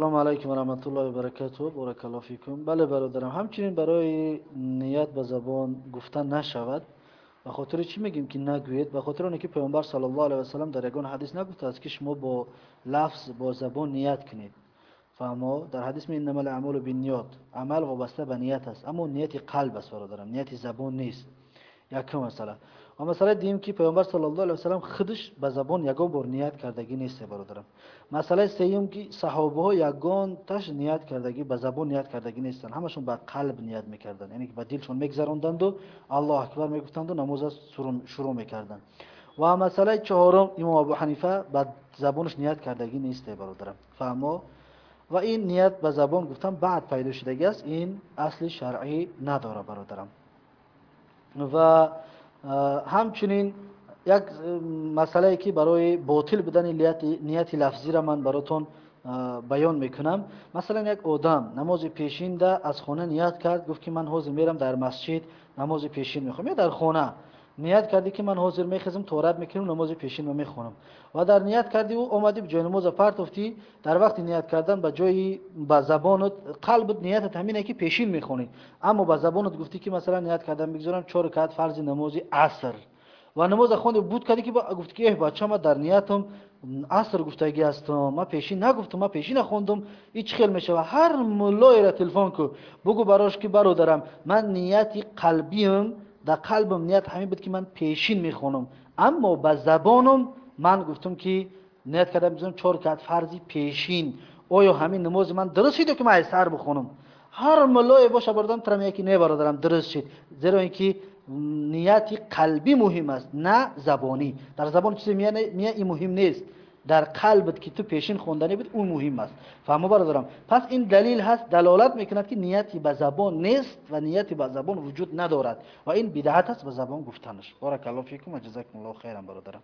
салому алайкум вараҳматуллоҳи вабаракату баракалло фикум. Бале бародарам. Ҳамчунин барои ният ба забон гуфта нашавад. Ба хотири чӣ мегӯем ки нагӯед? Ба хотири оне ки паёмбар сал ллоу алайҳи васалам дар ягон ҳадис нагуфтааст ки шумо бо лафз бо забон ният кунед. Фаҳмо дар ҳадис ме иннамал амалу бинниёт амал вобаста ба ният аст. Аммо нияти қалб аст бародарам. Нияти забон нест якум масъала ва масъалаи дуюм ки паёмбар сал ллоу алайҳи васалам худш ба забон ягон бор ният кардагӣ несте бародарам масъалаи сеюм ки саҳобаҳо ягонташ ният кардагӣ ба забон ният кардагӣ нестанд ҳамашон ба қалб ният мекарданд яъне ба дилшон мегзаронданду аллоҳ акбар мегуфтанду намоза шурӯъ мекарданд ва масъалаи чаҳорум имом абу ҳанифа ба забонаш ният кардагӣ несте бародарам фаҳмо ва ин ният ба забон гуфтан баъд пайдо шудагӣ аст ин асли шаръӣ надорад бародарам ва ҳамчунин як масъалае ки барои ботил будани нияти лафзира ман баротон баён мекунам. Масалан як одам намози пешинда аз хона ният кард гуфт ки ман ҳозир мерам дар масҷид намози пешин мехонам ё дар хона ният карди ки ман ҳозир мехезам тораб мекунам намози пешинро мехонам ва дар ният карди ӯ омади ҷойнамоза партофтӣ дар вақти ният кардан ба ҷои ба забонат қалбут ниятат ҳамине ки пешин мехонӣ аммо ба забонат гуфтӣ ки масалан ният кардан бигзорам чор ракаат фарзи намози аср ва намоза хонди буд карди ки гуфт ки э бача ма дар ниятам аср гуфтагӣ астам ма пешин нагуфтам ма пешина хондам и чӣ хел мешава ҳар муллоеро телефон ку бугу барош ки бародарам ман нияти қалбиам дар қалбам ният ҳамин буд ки ман пешин мехонам аммо ба забонам ман гуфтам ки ният кардам бизорам чор ракат фарзи пешин оё ҳамин намози ман дуруст шид ё ки ман айсар бихонам ҳар муллое боша бародарам тарамия ки не бародарам дуруст шид зеро ин ки нияти қалбӣ муҳим аст на забонӣ дар забон чизе мия ин муҳим нест дар қалбат ки ту пешин хондане буд он муҳим аст. Фаҳмо бародарам пас ин далил ҳаст далолат мекунад ки нияти ба забон нест ва нияти ба забон вуҷуд надорад ва ин бидаат аст ба забон гуфтанаш. Баракалло фикум ва ҷазакумллоҳу хайран бародарам